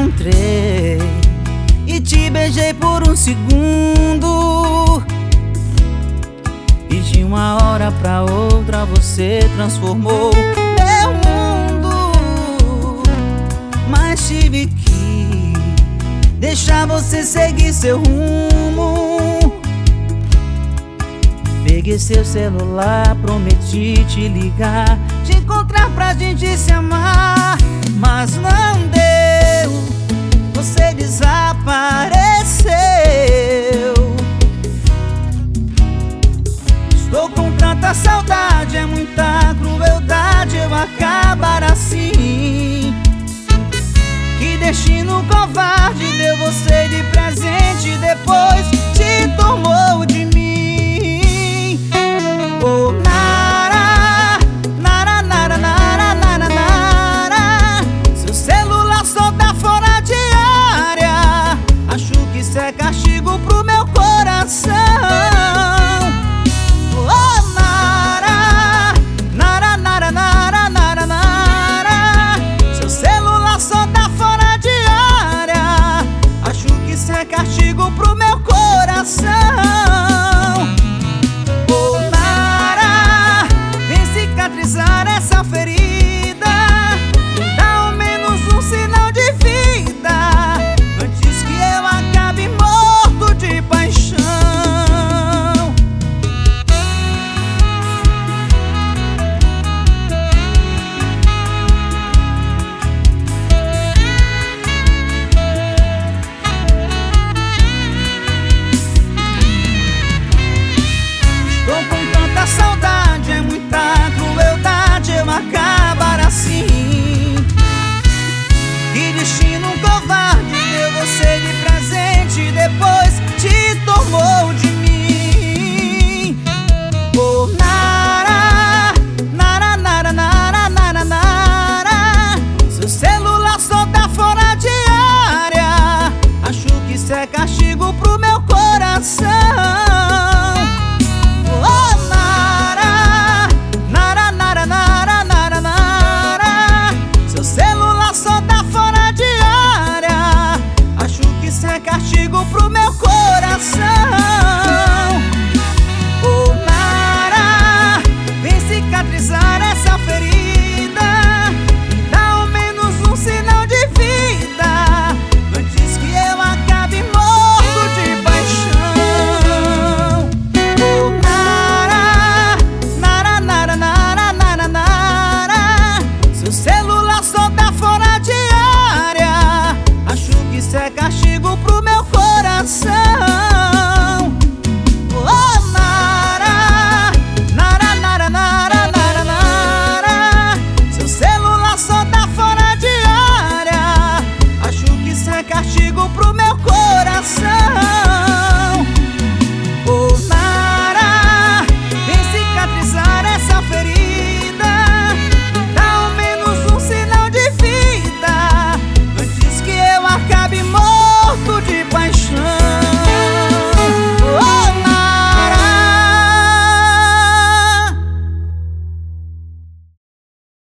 encontrei e te beijei por um segundo. E de uma hora pra outra você transformou meu mundo. Mas tive que deixar você seguir seu rumo. Peguei seu celular, prometi te ligar, te encontrar pra gente se amar, mas não deu. Estou com tanta saudade, é muita crueldade eu acabar assim. Que destino covarde deu você de presente depois te tomou de mim.